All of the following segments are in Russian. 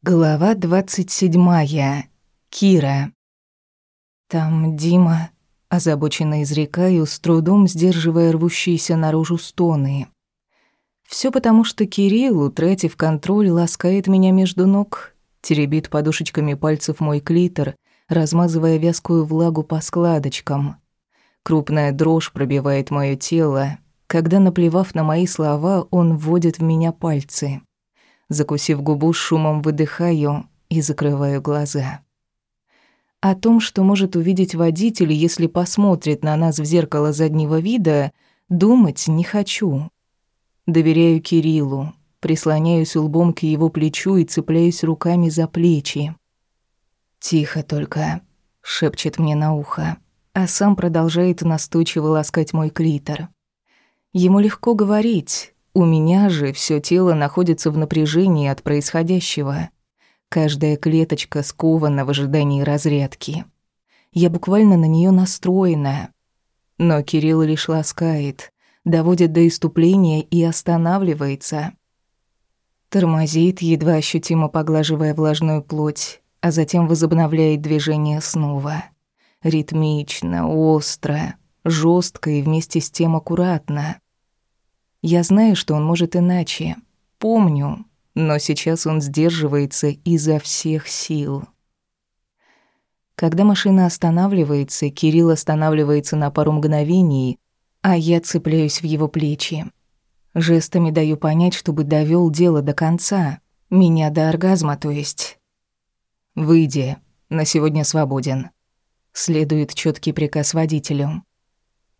Глава двадцать седьмая. Кира. Там Дима, озабоченно изрекаю, с трудом сдерживая рвущиеся наружу стоны. Все потому, что Кирилл, утратив контроль, ласкает меня между ног, теребит подушечками пальцев мой клитор, размазывая вязкую влагу по складочкам. Крупная дрожь пробивает мое тело, когда, наплевав на мои слова, он вводит в меня пальцы. Закусив губу, шумом выдыхаю и закрываю глаза. О том, что может увидеть водитель, если посмотрит на нас в зеркало заднего вида, думать не хочу. Доверяю Кириллу, прислоняюсь лбом к его плечу и цепляюсь руками за плечи. «Тихо только», — шепчет мне на ухо, а сам продолжает настойчиво ласкать мой клитор. Ему легко говорить, у меня же все тело находится в напряжении от происходящего. Каждая клеточка скована в ожидании разрядки. Я буквально на нее настроена. Но Кирилл лишь ласкает, доводит до иступления и останавливается. Тормозит, едва ощутимо поглаживая влажную плоть, а затем возобновляет движение снова. Ритмично, остро, жестко и вместе с тем аккуратно. Я знаю, что он может иначе. Помню, но сейчас он сдерживается изо всех сил. Когда машина останавливается, Кирилл останавливается на пару мгновений, а я цепляюсь в его плечи. Жестами даю понять, чтобы довёл дело до конца. Меня до оргазма, то есть. «Выйди. На сегодня свободен». Следует чёткий приказ водителю.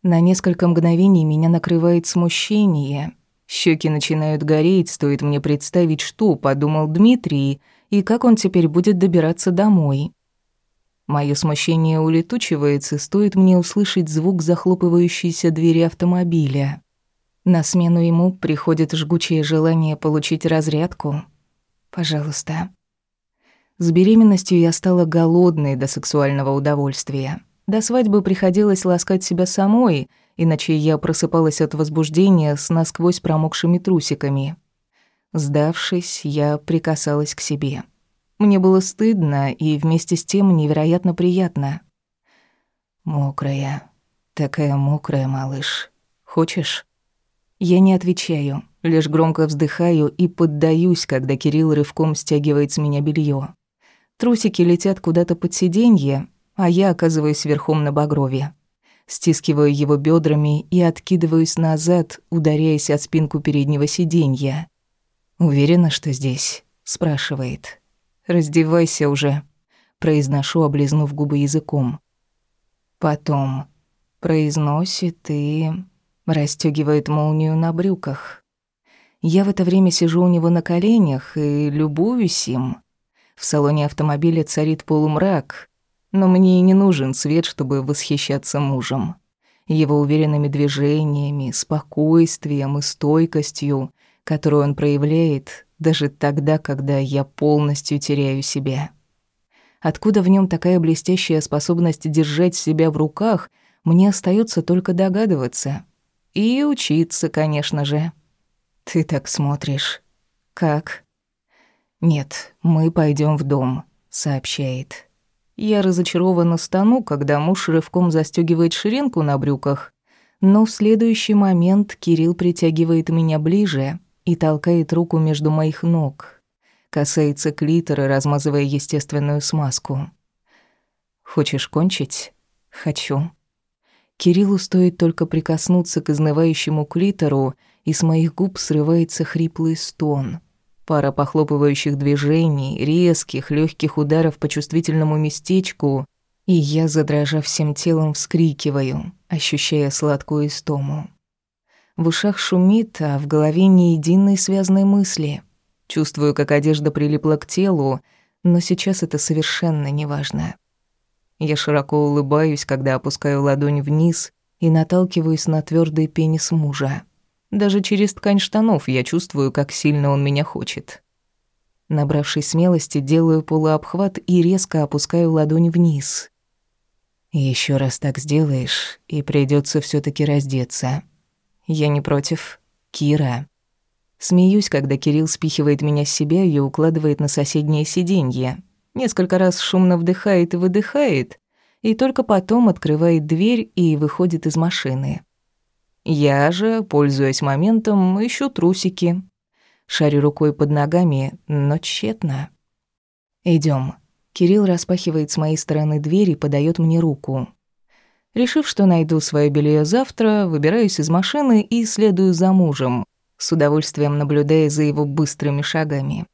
На несколько мгновений меня накрывает смущение. Щеки начинают гореть, стоит мне представить, что подумал Дмитрий и как он теперь будет добираться домой. Моё смущение улетучивается, стоит мне услышать звук захлопывающейся двери автомобиля. На смену ему приходит жгучее желание получить разрядку. Пожалуйста. С беременностью я стала голодной до сексуального удовольствия. До свадьбы приходилось ласкать себя самой, иначе я просыпалась от возбуждения с насквозь промокшими трусиками. Сдавшись, я прикасалась к себе. Мне было стыдно и вместе с тем невероятно приятно. «Мокрая. Такая мокрая, малыш. Хочешь?» Я не отвечаю, лишь громко вздыхаю и поддаюсь, когда Кирилл рывком стягивает с меня белье. Трусики летят куда-то под сиденье, а я оказываюсь верхом на багрове. Стискиваю его бедрами и откидываюсь назад, ударяясь от спинку переднего сиденья. «Уверена, что здесь?» – спрашивает. «Раздевайся уже», – произношу, облизнув губы языком. Потом произносит и расстёгивает молнию на брюках. Я в это время сижу у него на коленях и любуюсь им. В салоне автомобиля царит полумрак, но мне и не нужен свет, чтобы восхищаться мужем. Его уверенными движениями, спокойствием и стойкостью, которую он проявляет даже тогда, когда я полностью теряю себя. Откуда в нем такая блестящая способность держать себя в руках, мне остается только догадываться. И учиться, конечно же. Ты так смотришь. Как? Нет, мы пойдем в дом, сообщает. Я разочарованно стану, когда муж рывком застёгивает ширинку на брюках, но в следующий момент Кирилл притягивает меня ближе и толкает руку между моих ног, касается клитора, размазывая естественную смазку. «Хочешь кончить?» «Хочу». Кириллу стоит только прикоснуться к изнывающему клитору, и с моих губ срывается хриплый стон — Пара похлопывающих движений, резких, легких ударов по чувствительному местечку, и я, задрожав всем телом, вскрикиваю, ощущая сладкую истому. В ушах шумит, а в голове ни единой связанной мысли. Чувствую, как одежда прилипла к телу, но сейчас это совершенно неважно. Я широко улыбаюсь, когда опускаю ладонь вниз и наталкиваюсь на твердый пенис мужа. Даже через ткань штанов я чувствую, как сильно он меня хочет. Набравшись смелости, делаю полуобхват и резко опускаю ладонь вниз. Еще раз так сделаешь, и придется все таки раздеться. Я не против. Кира. Смеюсь, когда Кирилл спихивает меня с себя и укладывает на соседнее сиденье. Несколько раз шумно вдыхает и выдыхает, и только потом открывает дверь и выходит из машины. Я же, пользуясь моментом, ищу трусики. Шарю рукой под ногами, но тщетно. Идем. Кирилл распахивает с моей стороны дверь и подает мне руку. Решив, что найду свое белье завтра, выбираюсь из машины и следую за мужем, с удовольствием наблюдая за его быстрыми шагами.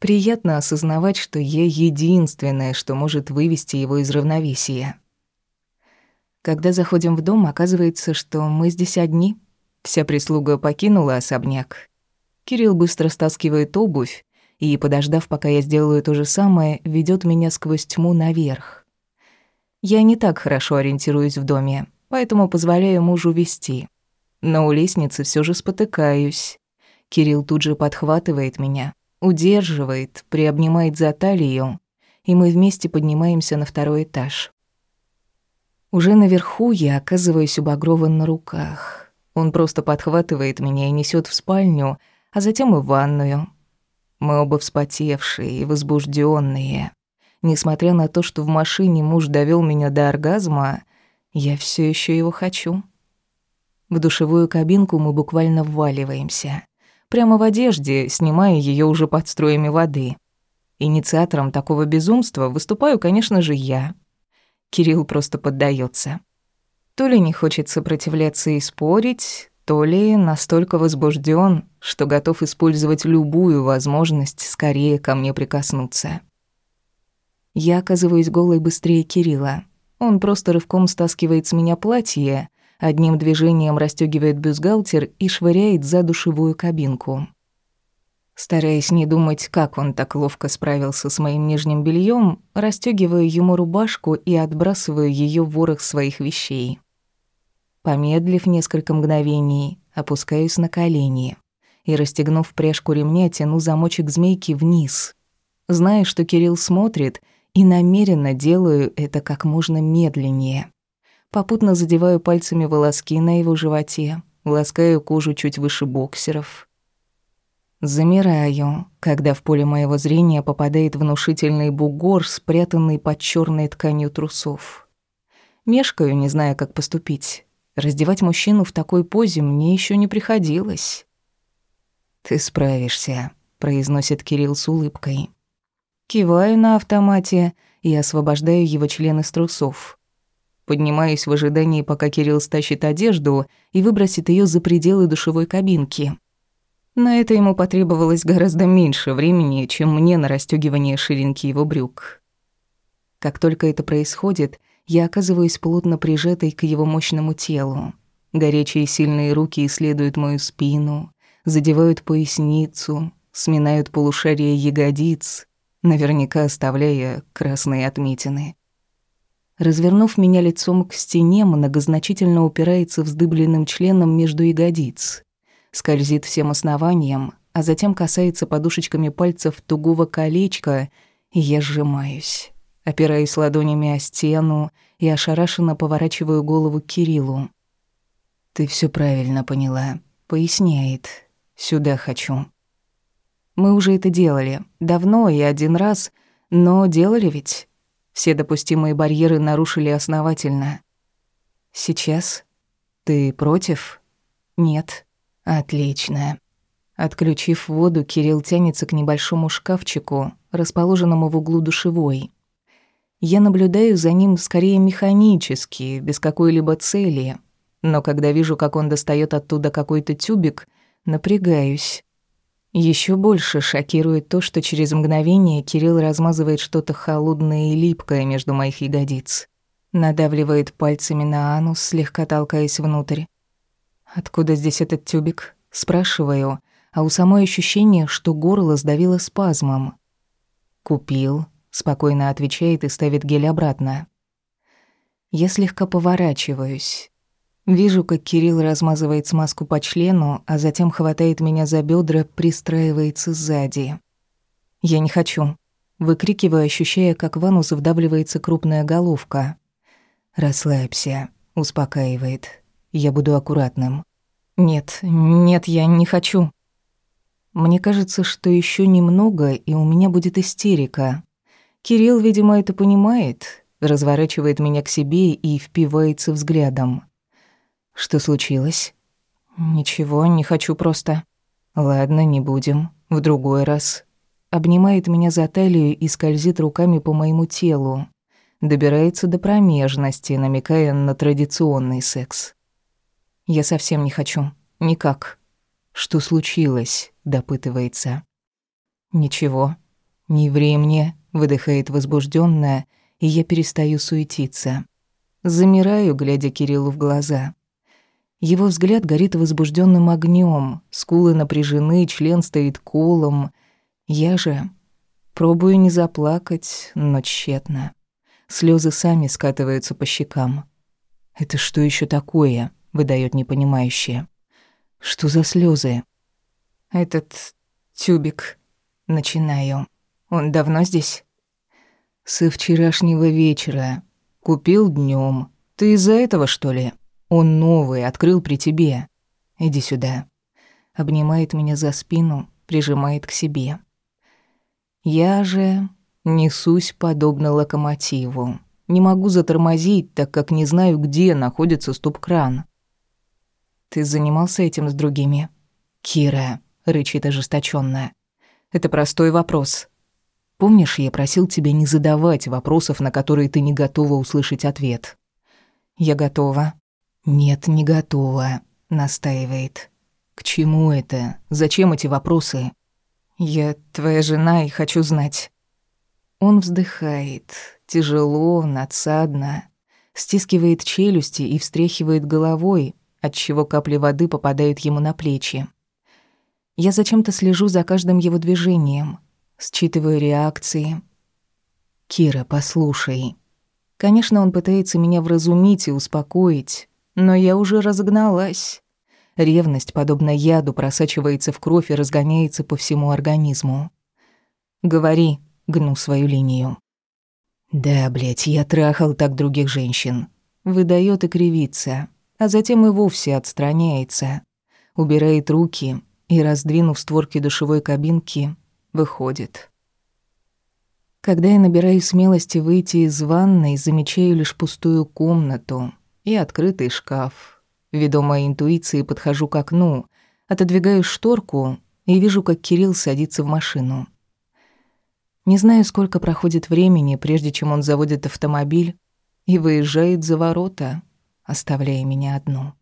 Приятно осознавать, что я единственное, что может вывести его из равновесия. Когда заходим в дом, оказывается, что мы здесь одни. Вся прислуга покинула особняк. Кирилл быстро стаскивает обувь и, подождав, пока я сделаю то же самое, ведет меня сквозь тьму наверх. Я не так хорошо ориентируюсь в доме, поэтому позволяю мужу вести. Но у лестницы все же спотыкаюсь. Кирилл тут же подхватывает меня, удерживает, приобнимает за талию, и мы вместе поднимаемся на второй этаж. Уже наверху я оказываюсь у Багрова на руках. Он просто подхватывает меня и несет в спальню, а затем и в ванную. Мы оба вспотевшие и возбужденные. Несмотря на то, что в машине муж довел меня до оргазма, я все еще его хочу. В душевую кабинку мы буквально вваливаемся. Прямо в одежде, снимая ее уже под струями воды. Инициатором такого безумства выступаю, конечно же, я. Кирилл просто поддается. То ли не хочет сопротивляться и спорить, то ли настолько возбужден, что готов использовать любую возможность скорее ко мне прикоснуться. Я оказываюсь голой быстрее Кирилла. Он просто рывком стаскивает с меня платье, одним движением расстёгивает бюстгальтер и швыряет за душевую кабинку. Стараясь не думать, как он так ловко справился с моим нижним бельем, расстёгиваю ему рубашку и отбрасываю её в ворох своих вещей. Помедлив несколько мгновений, опускаюсь на колени и, расстегнув пряжку ремня, тяну замочек змейки вниз. Зная, что Кирилл смотрит — и намеренно делаю это как можно медленнее. Попутно задеваю пальцами волоски на его животе, ласкаю кожу чуть выше боксеров. Замираю, когда в поле моего зрения попадает внушительный бугор, спрятанный под черной тканью трусов. Мешкаю, не зная, как поступить. Раздевать мужчину в такой позе мне еще не приходилось. «Ты справишься», — произносит Кирилл с улыбкой. Киваю на автомате и освобождаю его член из трусов. Поднимаюсь в ожидании, пока Кирилл стащит одежду и выбросит ее за пределы душевой кабинки. На это ему потребовалось гораздо меньше времени, чем мне на расстёгивание ширинки его брюк. Как только это происходит, я оказываюсь плотно прижатой к его мощному телу. Горячие сильные руки исследуют мою спину, задевают поясницу, сминают полушарие ягодиц, наверняка оставляя красные отметины. Развернув меня лицом к стене, многозначительно упирается вздыбленным членом между ягодиц, скользит всем основанием, а затем касается подушечками пальцев тугого колечка, и я сжимаюсь, опираюсь ладонями о стену и ошарашенно поворачиваю голову к Кириллу. «Ты все правильно поняла», — поясняет. «Сюда хочу». Мы уже это делали. Давно и один раз. Но делали ведь. Все допустимые барьеры нарушили основательно. Сейчас? Ты против? Нет. Отлично. Отключив воду, Кирилл тянется к небольшому шкафчику, расположенному в углу душевой. Я наблюдаю за ним скорее механически, без какой-либо цели. Но когда вижу, как он достает оттуда какой-то тюбик, напрягаюсь. Еще больше шокирует то, что через мгновение Кирилл размазывает что-то холодное и липкое между моих ягодиц. Надавливает пальцами на анус, слегка толкаясь внутрь. «Откуда здесь этот тюбик?» Спрашиваю, а у самой ощущение, что горло сдавило спазмом. «Купил», — спокойно отвечает и ставит гель обратно. Я слегка поворачиваюсь. Вижу, как Кирилл размазывает смазку по члену, а затем хватает меня за бедра, пристраивается сзади. Я не хочу. Выкрикиваю, ощущая, как в анус вдавливается крупная головка. «Расслабься», — успокаивает. «Я буду аккуратным». «Нет, нет, я не хочу». Мне кажется, что еще немного, и у меня будет истерика. Кирилл, видимо, это понимает, разворачивает меня к себе и впивается взглядом. Что случилось? Ничего, не хочу просто. Ладно, не будем. В другой раз. Обнимает меня за талию и скользит руками по моему телу. Добирается до промежности, намекая на традиционный секс. Я совсем не хочу. Никак. Что случилось? допытывается. Ничего. Не времени, выдыхает возбужденная, и я перестаю суетиться. Замираю, глядя Кириллу в глаза. Его взгляд горит возбужденным огнем, скулы напряжены, член стоит колом. Я же пробую не заплакать, но тщетно. Слезы сами скатываются по щекам. «Это что еще такое?» — выдает непонимающее. «Что за слезы? «Этот тюбик...» Начинаю. «Он давно здесь?» «Со вчерашнего вечера. Купил днем. Ты из-за этого, что ли?» Он новый, открыл при тебе. Иди сюда. Обнимает меня за спину, прижимает к себе. Я же несусь подобно локомотиву. Не могу затормозить, так как не знаю, где находится стоп-кран. Ты занимался этим с другими? Кира, рычит ожесточенно. Это простой вопрос. Помнишь, я просил тебя не задавать вопросов, на которые ты не готова услышать ответ? Я готова. «Нет, не готова», — настаивает. «К чему это? Зачем эти вопросы?» «Я твоя жена и хочу знать». Он вздыхает, тяжело, надсадно, стискивает челюсти и встряхивает головой, отчего капли воды попадают ему на плечи. Я зачем-то слежу за каждым его движением, считываю реакции. «Кира, послушай». Конечно, он пытается меня вразумить и успокоить, но я уже разогналась. Ревность, подобно яду, просачивается в кровь и разгоняется по всему организму. «Говори», — гну свою линию. «Да, блядь, я трахал так других женщин». Выдаёт и кривится, а затем и вовсе отстраняется. Убирает руки и, раздвинув створки душевой кабинки, выходит. Когда я набираю смелости выйти из ванной, замечаю лишь пустую комнату — и открытый шкаф. Ведомая интуицией подхожу к окну, отодвигаю шторку и вижу, как Кирилл садится в машину. Не знаю, сколько проходит времени, прежде чем он заводит автомобиль и выезжает за ворота, оставляя меня одну.